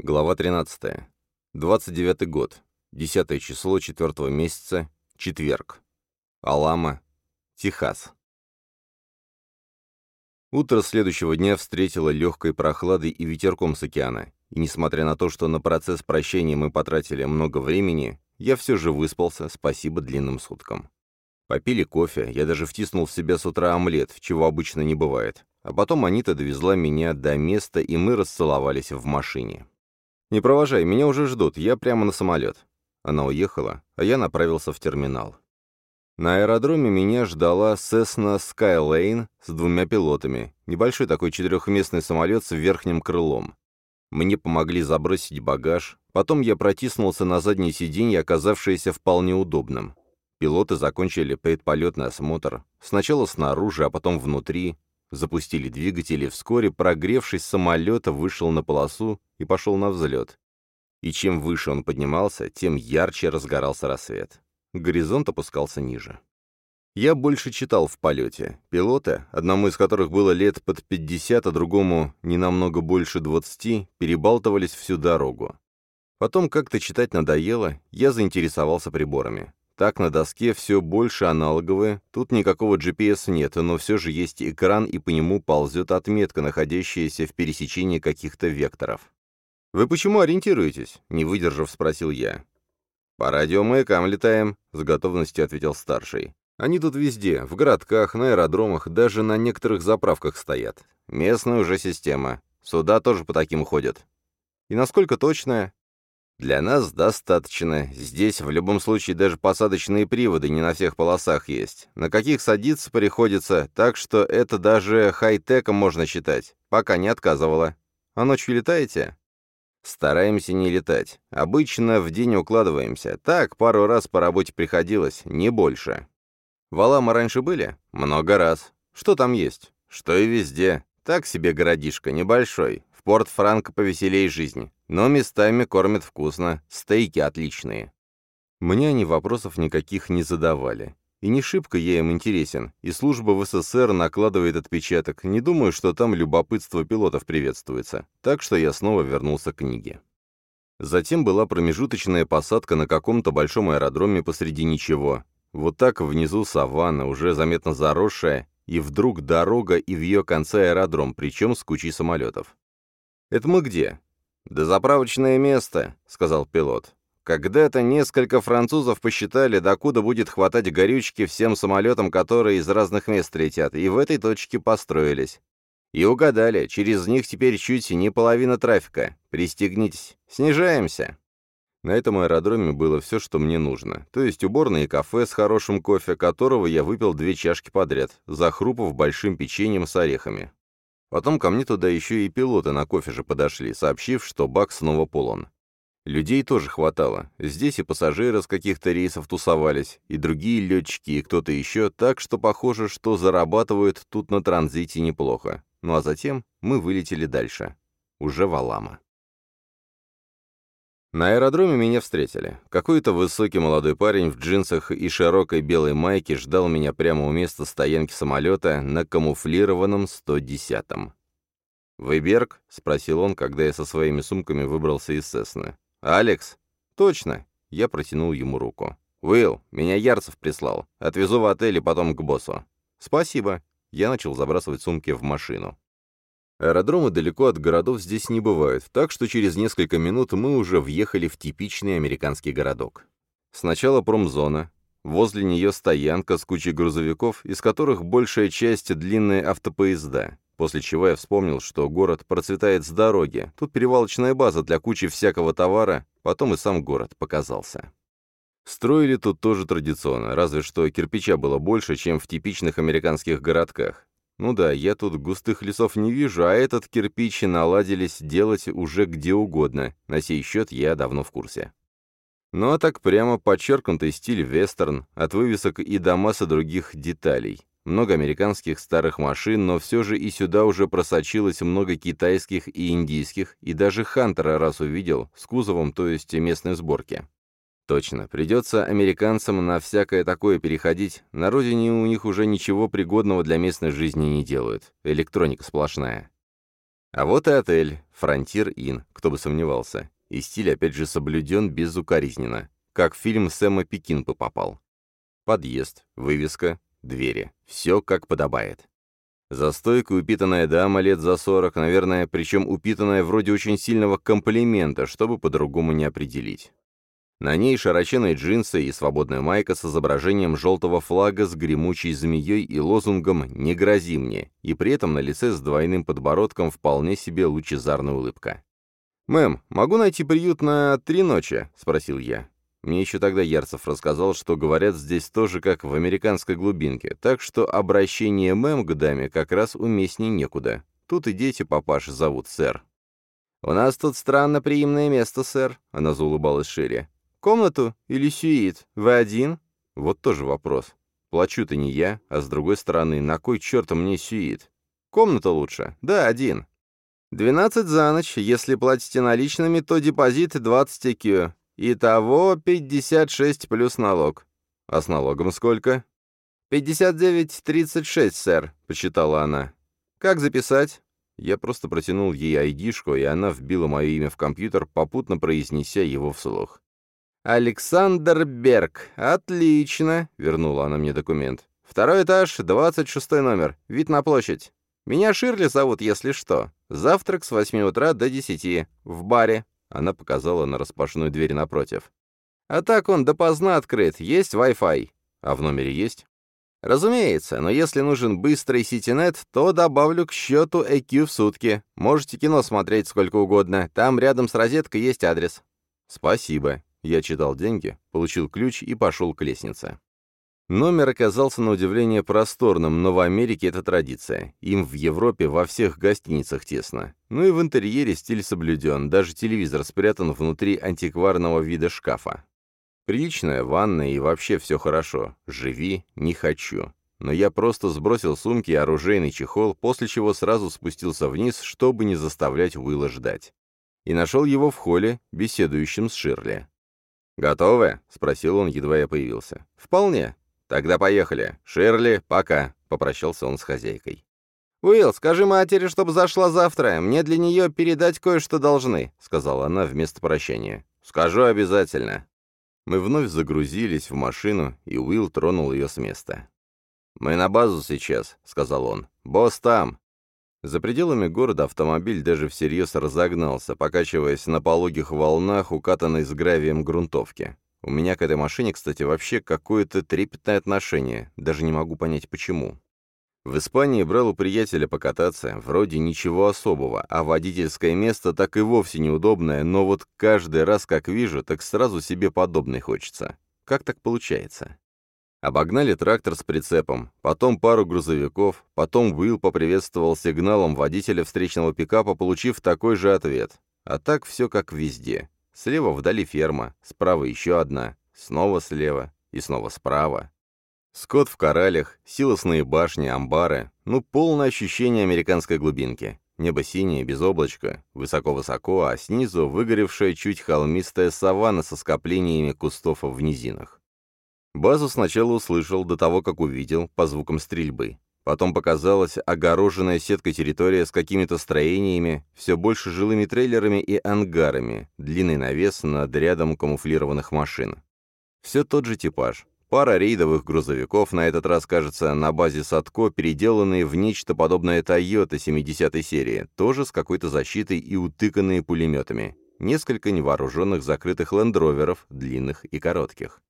Глава 13. 29 год. 10 число 4 месяца. Четверг. Алама, Техас. Утро следующего дня встретило легкой прохладой и ветерком с океана, и несмотря на то, что на процесс прощения мы потратили много времени, я все же выспался, спасибо длинным суткам. Попили кофе, я даже втиснул в себя с утра омлет, чего обычно не бывает. А потом Анита довезла меня до места, и мы расцеловались в машине. «Не провожай, меня уже ждут, я прямо на самолет». Она уехала, а я направился в терминал. На аэродроме меня ждала Cessna Skylane с двумя пилотами, небольшой такой четырехместный самолет с верхним крылом. Мне помогли забросить багаж, потом я протиснулся на заднее сиденье, оказавшееся вполне удобным. Пилоты закончили предполетный осмотр, сначала снаружи, а потом внутри, Запустили двигатели, вскоре, прогревшись, самолет вышел на полосу и пошел на взлет. И чем выше он поднимался, тем ярче разгорался рассвет. Горизонт опускался ниже. Я больше читал в полете. Пилоты, одному из которых было лет под 50, а другому не намного больше 20, перебалтывались всю дорогу. Потом как-то читать надоело, я заинтересовался приборами. Так на доске все больше аналоговые, тут никакого GPS нет, но все же есть экран, и по нему ползет отметка, находящаяся в пересечении каких-то векторов. «Вы почему ориентируетесь?» — не выдержав, спросил я. «По радиомаякам летаем», — с готовностью ответил старший. «Они тут везде, в городках, на аэродромах, даже на некоторых заправках стоят. Местная уже система. Сюда тоже по таким ходят». «И насколько точная?» Для нас достаточно. Здесь в любом случае даже посадочные приводы не на всех полосах есть. На каких садиться приходится, так что это даже хай-теком можно считать. Пока не отказывала. А ночью летаете? Стараемся не летать. Обычно в день укладываемся. Так, пару раз по работе приходилось, не больше. В Алама раньше были? Много раз. Что там есть? Что и везде. Так себе городишко, небольшой. В Порт-Франко повеселей жизни. Но местами кормят вкусно, стейки отличные. Мне они вопросов никаких не задавали. И не шибко я им интересен, и служба в СССР накладывает отпечаток. Не думаю, что там любопытство пилотов приветствуется. Так что я снова вернулся к книге. Затем была промежуточная посадка на каком-то большом аэродроме посреди ничего. Вот так внизу саванна, уже заметно заросшая, и вдруг дорога и в ее конце аэродром, причем с кучей самолетов. «Это мы где?» «Дозаправочное место», — сказал пилот. «Когда-то несколько французов посчитали, докуда будет хватать горючки всем самолетам, которые из разных мест летят, и в этой точке построились. И угадали, через них теперь чуть не половина трафика. Пристегнитесь. Снижаемся». На этом аэродроме было все, что мне нужно. То есть уборное и кафе с хорошим кофе, которого я выпил две чашки подряд, захрупав большим печеньем с орехами. Потом ко мне туда еще и пилоты на кофе же подошли, сообщив, что бак снова полон. Людей тоже хватало. Здесь и пассажиры с каких-то рейсов тусовались, и другие летчики, и кто-то еще, так что похоже, что зарабатывают тут на транзите неплохо. Ну а затем мы вылетели дальше. Уже в Алама. На аэродроме меня встретили. Какой-то высокий молодой парень в джинсах и широкой белой майке ждал меня прямо у места стоянки самолета на камуфлированном 110-м. «Вы Берг?» — спросил он, когда я со своими сумками выбрался из Сесны. «Алекс?» «Точно!» — я протянул ему руку. «Уилл, меня Ярцев прислал. Отвезу в отель и потом к боссу». «Спасибо». Я начал забрасывать сумки в машину. Аэродромы далеко от городов здесь не бывают, так что через несколько минут мы уже въехали в типичный американский городок. Сначала промзона, возле нее стоянка с кучей грузовиков, из которых большая часть длинные автопоезда, после чего я вспомнил, что город процветает с дороги, тут перевалочная база для кучи всякого товара, потом и сам город показался. Строили тут тоже традиционно, разве что кирпича было больше, чем в типичных американских городках. Ну да, я тут густых лесов не вижу, а этот кирпичи наладились делать уже где угодно. На сей счет я давно в курсе. Ну а так прямо подчеркнутый стиль вестерн, от вывесок и до массы других деталей. Много американских старых машин, но все же и сюда уже просочилось много китайских и индийских, и даже Хантера раз увидел, с кузовом, то есть местной сборки. Точно, придется американцам на всякое такое переходить. На родине у них уже ничего пригодного для местной жизни не делают. Электроника сплошная. А вот и отель, Фронтир Inn, кто бы сомневался. И стиль опять же соблюден безукоризненно, как фильм Сэма Пекинпа попал. Подъезд, вывеска, двери. Все как подобает. За стойкой упитанная дама лет за сорок, наверное, причем упитанная вроде очень сильного комплимента, чтобы по-другому не определить. На ней широченные джинсы и свободная майка с изображением желтого флага с гремучей змеей и лозунгом «Не грози мне», и при этом на лице с двойным подбородком вполне себе лучезарная улыбка. «Мэм, могу найти приют на три ночи?» — спросил я. Мне еще тогда Ярцев рассказал, что говорят здесь тоже как в американской глубинке, так что обращение мэм к даме как раз уместнее некуда. Тут и дети папаши зовут сэр. «У нас тут странно приимное место, сэр», — она заулыбалась шире. «Комнату или сюит? Вы один?» Вот тоже вопрос. Плачу-то не я, а с другой стороны, на кой черт мне сюит? Комната лучше. Да, один. Двенадцать за ночь. Если платите наличными, то депозит 20 EQ. Итого 56 плюс налог. А с налогом сколько? 59.36, сэр, посчитала она. Как записать? Я просто протянул ей айдишку, и она вбила мое имя в компьютер, попутно произнеся его вслух. «Александр Берг. Отлично!» — вернула она мне документ. «Второй этаж, 26 номер. Вид на площадь. Меня Ширли зовут, если что. Завтрак с 8 утра до 10. В баре. Она показала на распашную дверь напротив. «А так он допоздна открыт, есть Wi-Fi. А в номере есть?» «Разумеется, но если нужен быстрый сетинет, то добавлю к счету EQ в сутки. Можете кино смотреть сколько угодно, там рядом с розеткой есть адрес». «Спасибо». Я читал деньги, получил ключ и пошел к лестнице. Номер оказался на удивление просторным, но в Америке это традиция. Им в Европе во всех гостиницах тесно. Ну и в интерьере стиль соблюден, даже телевизор спрятан внутри антикварного вида шкафа. Приличная ванная и вообще все хорошо. Живи, не хочу. Но я просто сбросил сумки и оружейный чехол, после чего сразу спустился вниз, чтобы не заставлять Уилла ждать. И нашел его в холле, беседующим с Ширли. «Готовы?» — спросил он, едва я появился. «Вполне. «Тогда поехали. Ширли, пока», — попрощался он с хозяйкой. «Уилл, скажи матери, чтобы зашла завтра. Мне для нее передать кое-что должны», — сказала она вместо прощания. «Скажу обязательно». Мы вновь загрузились в машину, и Уилл тронул ее с места. «Мы на базу сейчас», — сказал он. «Босс там». За пределами города автомобиль даже всерьез разогнался, покачиваясь на пологих волнах, укатанной с гравием грунтовки. У меня к этой машине, кстати, вообще какое-то трепетное отношение, даже не могу понять почему. В Испании брал у приятеля покататься, вроде ничего особого, а водительское место так и вовсе неудобное, но вот каждый раз, как вижу, так сразу себе подобный хочется. Как так получается? Обогнали трактор с прицепом, потом пару грузовиков, потом Уилл поприветствовал сигналом водителя встречного пикапа, получив такой же ответ. А так все как везде. Слева вдали ферма, справа еще одна, снова слева и снова справа. Скот в коралях, силосные башни, амбары, ну, полное ощущение американской глубинки. Небо синее, без облачка, высоко-высоко, а снизу выгоревшая чуть холмистая саванна со скоплениями кустов в низинах. Базу сначала услышал до того, как увидел, по звукам стрельбы. Потом показалась огороженная сеткой территория с какими-то строениями, все больше жилыми трейлерами и ангарами, длинный навес над рядом камуфлированных машин. Все тот же типаж. Пара рейдовых грузовиков, на этот раз, кажется, на базе Садко, переделанные в нечто подобное Toyota 70-й серии, тоже с какой-то защитой и утыканные пулеметами. Несколько невооруженных закрытых лендроверов, длинных и коротких.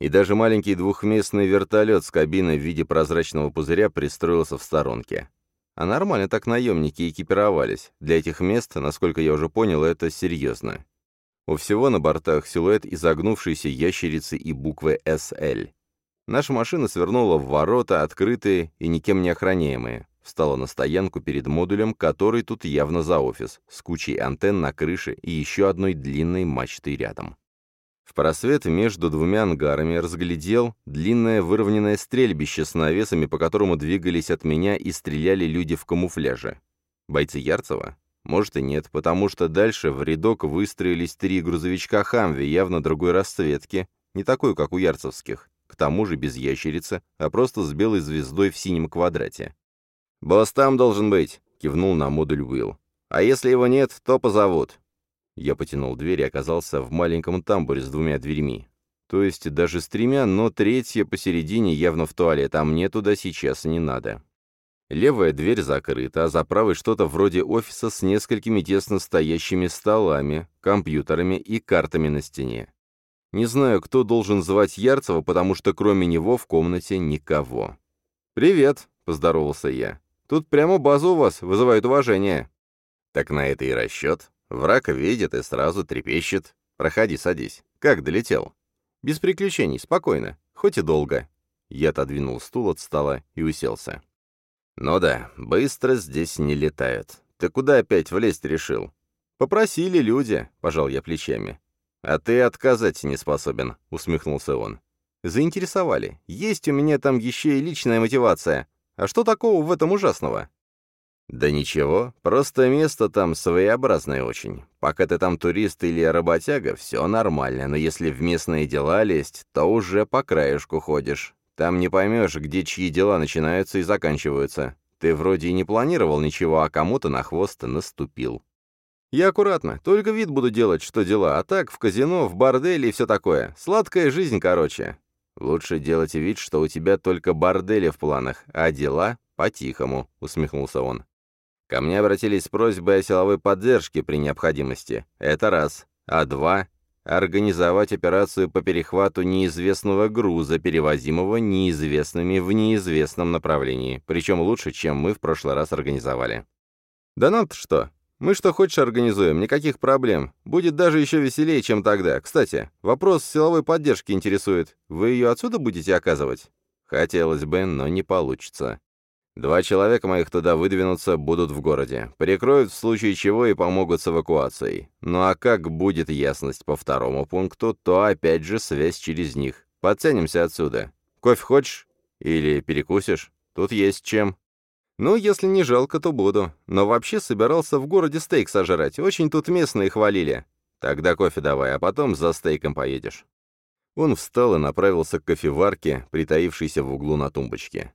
И даже маленький двухместный вертолет с кабиной в виде прозрачного пузыря пристроился в сторонке. А нормально так наемники экипировались. Для этих мест, насколько я уже понял, это серьезно. У всего на бортах силуэт изогнувшейся ящерицы и буквы «СЛ». Наша машина свернула в ворота, открытые и никем не охраняемые. Встала на стоянку перед модулем, который тут явно за офис, с кучей антенн на крыше и еще одной длинной мачтой рядом. В просвет между двумя ангарами разглядел длинное выровненное стрельбище с навесами, по которому двигались от меня и стреляли люди в камуфляже. Бойцы Ярцева? Может и нет, потому что дальше в рядок выстроились три грузовичка «Хамви» явно другой расцветки, не такой, как у ярцевских, к тому же без ящерицы, а просто с белой звездой в синем квадрате. «Босс там должен быть», — кивнул на модуль Уилл. А если его нет, то позовут». Я потянул дверь и оказался в маленьком тамбуре с двумя дверьми. То есть даже с тремя, но третья посередине явно в туалет, а мне туда сейчас не надо. Левая дверь закрыта, а за правой что-то вроде офиса с несколькими тесно стоящими столами, компьютерами и картами на стене. Не знаю, кто должен звать Ярцева, потому что кроме него в комнате никого. «Привет», — поздоровался я. «Тут прямо база у вас, вызывает уважение». «Так на это и расчет. Враг видит и сразу трепещет. Проходи, садись. Как долетел?» «Без приключений, спокойно. Хоть и долго». Я отодвинул стул от стола и уселся. «Ну да, быстро здесь не летают. Ты куда опять влезть решил?» «Попросили люди», — пожал я плечами. «А ты отказать не способен», — усмехнулся он. «Заинтересовали. Есть у меня там еще и личная мотивация. А что такого в этом ужасного?» «Да ничего, просто место там своеобразное очень. Пока ты там турист или работяга, все нормально, но если в местные дела лезть, то уже по краешку ходишь. Там не поймешь, где чьи дела начинаются и заканчиваются. Ты вроде и не планировал ничего, а кому-то на хвост наступил. Я аккуратно, только вид буду делать, что дела, а так в казино, в борделе и все такое. Сладкая жизнь, короче. Лучше делать вид, что у тебя только бордели в планах, а дела по-тихому», — усмехнулся он. «Ко мне обратились с просьбой о силовой поддержке при необходимости. Это раз. А два организовать операцию по перехвату неизвестного груза, перевозимого неизвестными в неизвестном направлении, причем лучше, чем мы в прошлый раз организовали. «Да нам-то что? Мы что хочешь организуем, никаких проблем. Будет даже еще веселее, чем тогда. Кстати, вопрос силовой поддержки интересует. Вы ее отсюда будете оказывать?» «Хотелось бы, но не получится. Два человека моих туда выдвинутся, будут в городе. Прикроют в случае чего и помогут с эвакуацией. Ну а как будет ясность по второму пункту, то опять же связь через них. Подтянемся отсюда. Кофе хочешь? Или перекусишь? Тут есть чем. Ну, если не жалко, то буду. Но вообще собирался в городе стейк сожрать. Очень тут местные хвалили. Тогда кофе давай, а потом за стейком поедешь. Он встал и направился к кофеварке, притаившейся в углу на тумбочке.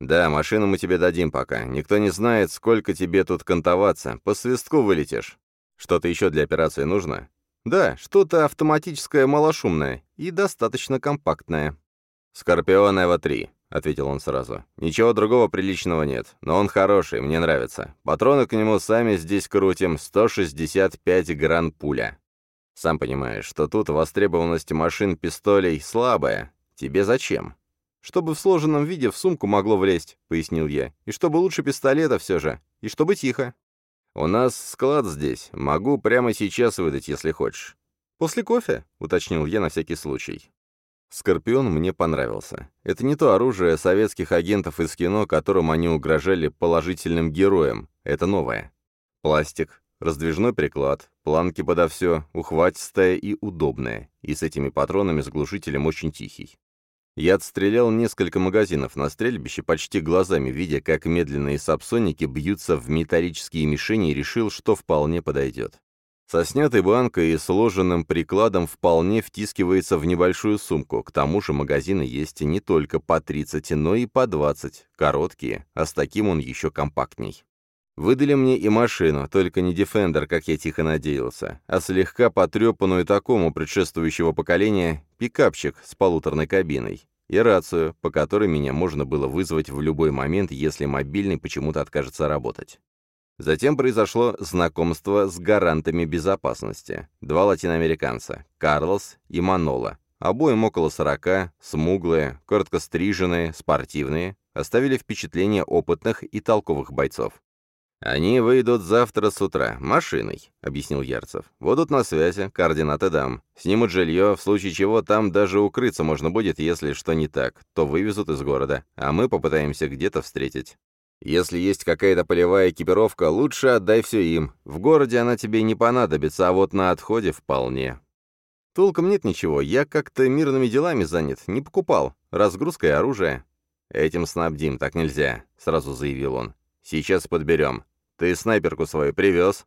«Да, машину мы тебе дадим пока. Никто не знает, сколько тебе тут кантоваться. По свистку вылетишь. Что-то еще для операции нужно?» «Да, что-то автоматическое малошумное и достаточно компактное». «Скорпион Эва-3», — ответил он сразу. «Ничего другого приличного нет, но он хороший, мне нравится. Патроны к нему сами здесь крутим, 165 гран пуля. Сам понимаешь, что тут востребованность машин пистолей слабая. Тебе зачем?» «Чтобы в сложенном виде в сумку могло влезть», — пояснил я. «И чтобы лучше пистолета все же. И чтобы тихо». «У нас склад здесь. Могу прямо сейчас выдать, если хочешь». «После кофе?» — уточнил я на всякий случай. Скорпион мне понравился. Это не то оружие советских агентов из кино, которым они угрожали положительным героям. Это новое. Пластик, раздвижной приклад, планки подо все, ухватистая и удобная. И с этими патронами с глушителем очень тихий. Я отстрелял несколько магазинов на стрельбище, почти глазами видя, как медленные сапсоники бьются в металлические мишени и решил, что вполне подойдет. Со снятой банкой и сложенным прикладом вполне втискивается в небольшую сумку. К тому же магазины есть не только по 30, но и по 20, короткие, а с таким он еще компактней. Выдали мне и машину, только не Defender, как я тихо надеялся, а слегка потрепанную такому предшествующего поколения пикапчик с полуторной кабиной. И рацию, по которой меня можно было вызвать в любой момент, если мобильный почему-то откажется работать. Затем произошло знакомство с гарантами безопасности. Два латиноамериканца, Карлос и Манола. Обоим около сорока, смуглые, коротко стриженные, спортивные, оставили впечатление опытных и толковых бойцов. «Они выйдут завтра с утра, машиной», — объяснил Ярцев. «Будут на связи, координаты дам. Снимут жилье, в случае чего там даже укрыться можно будет, если что не так, то вывезут из города, а мы попытаемся где-то встретить. Если есть какая-то полевая экипировка, лучше отдай все им. В городе она тебе не понадобится, а вот на отходе вполне». «Толком нет ничего, я как-то мирными делами занят, не покупал. Разгрузка и оружие». «Этим снабдим, так нельзя», — сразу заявил он. «Сейчас подберем. Ты снайперку свою привез?»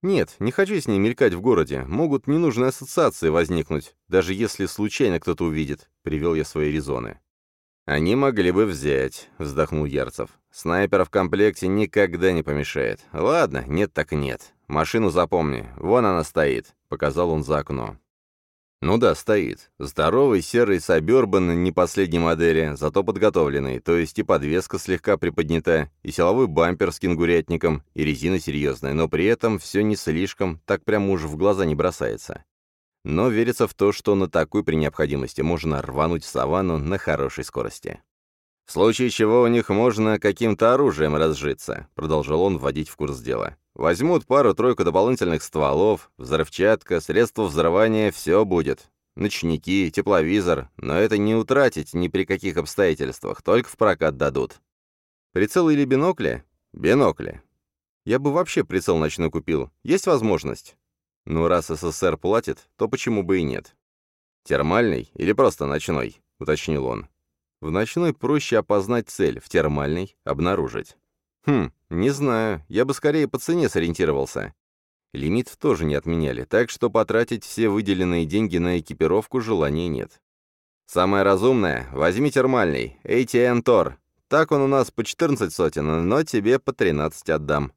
«Нет, не хочу с ней мелькать в городе. Могут ненужные ассоциации возникнуть, даже если случайно кто-то увидит», — привел я свои резоны. «Они могли бы взять», — вздохнул Ярцев. «Снайпер в комплекте никогда не помешает. Ладно, нет так нет. Машину запомни. Вон она стоит», — показал он за окно. Ну да, стоит. Здоровый серый Сабербан не последней модели, зато подготовленный, то есть и подвеска слегка приподнята, и силовой бампер с кенгурятником, и резина серьезная, но при этом все не слишком, так прямо уж в глаза не бросается. Но верится в то, что на такой при необходимости можно рвануть в саванну на хорошей скорости. «В случае чего у них можно каким-то оружием разжиться», — продолжал он вводить в курс дела. «Возьмут пару-тройку дополнительных стволов, взрывчатка, средства взрывания — все будет. Ночники, тепловизор, но это не утратить ни при каких обстоятельствах, только в прокат дадут. Прицелы или бинокли? Бинокли. Я бы вообще прицел ночной купил. Есть возможность? Ну, раз СССР платит, то почему бы и нет? Термальный или просто ночной? — уточнил он. В ночной проще опознать цель, в термальной — обнаружить. Хм, не знаю, я бы скорее по цене сориентировался. Лимит тоже не отменяли, так что потратить все выделенные деньги на экипировку желания нет. Самое разумное — возьми термальный, ATN Tor. Так он у нас по 14 сотен, но тебе по 13 отдам.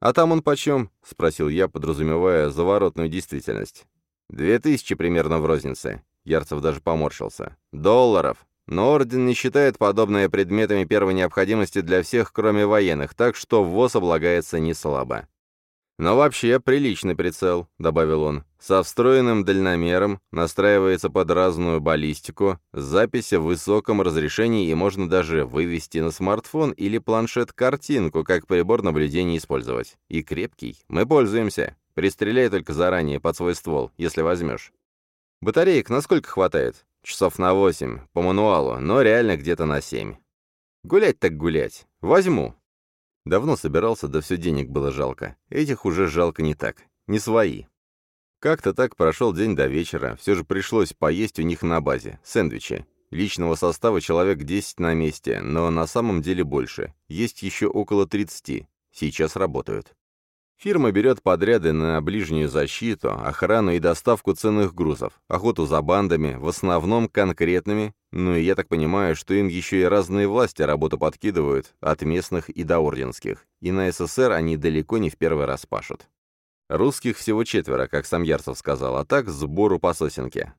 «А там он почем?» — спросил я, подразумевая заворотную действительность. «Две тысячи примерно в рознице». Ярцев даже поморщился. «Долларов. Но Орден не считает подобное предметами первой необходимости для всех, кроме военных, так что ввоз облагается не слабо. «Но вообще приличный прицел», — добавил он, — «со встроенным дальномером, настраивается под разную баллистику, записи в высоком разрешении и можно даже вывести на смартфон или планшет картинку, как прибор наблюдения использовать. И крепкий. Мы пользуемся. Пристреляй только заранее под свой ствол, если возьмешь. Батареек насколько хватает? Часов на восемь, по мануалу, но реально где-то на семь. Гулять так гулять. Возьму. Давно собирался, да все денег было жалко. Этих уже жалко не так. Не свои. Как-то так прошел день до вечера. Все же пришлось поесть у них на базе. Сэндвичи. Личного состава человек 10 на месте, но на самом деле больше. Есть еще около 30. Сейчас работают. Фирма берет подряды на ближнюю защиту, охрану и доставку ценных грузов, охоту за бандами, в основном конкретными, ну и я так понимаю, что им еще и разные власти работу подкидывают, от местных и до орденских, и на СССР они далеко не в первый раз пашут. Русских всего четверо, как сам Ярцев сказал, а так сбору по сосенке.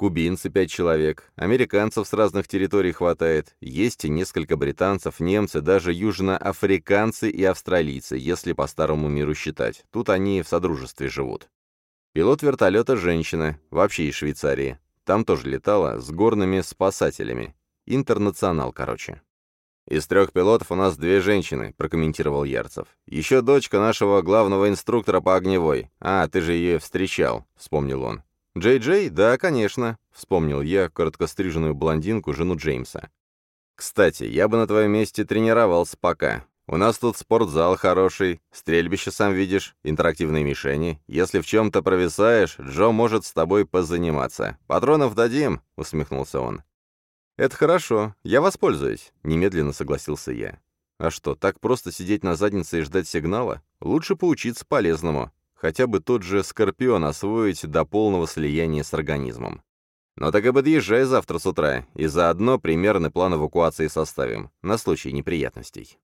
Кубинцы пять человек, американцев с разных территорий хватает, есть и несколько британцев, немцы, даже южноафриканцы и австралийцы, если по старому миру считать. Тут они в содружестве живут. Пилот вертолета женщина, вообще из Швейцарии. Там тоже летала, с горными спасателями. Интернационал, короче. «Из трех пилотов у нас две женщины», — прокомментировал Ярцев. «Еще дочка нашего главного инструктора по огневой. А, ты же ее встречал», — вспомнил он. «Джей-Джей? Да, конечно», — вспомнил я короткостриженную блондинку, жену Джеймса. «Кстати, я бы на твоем месте тренировался пока. У нас тут спортзал хороший, стрельбище, сам видишь, интерактивные мишени. Если в чем-то провисаешь, Джо может с тобой позаниматься. Патронов дадим», — усмехнулся он. «Это хорошо, я воспользуюсь», — немедленно согласился я. «А что, так просто сидеть на заднице и ждать сигнала? Лучше поучиться полезному хотя бы тот же Скорпион освоить до полного слияния с организмом. Но так и подъезжай завтра с утра, и заодно примерный план эвакуации составим, на случай неприятностей.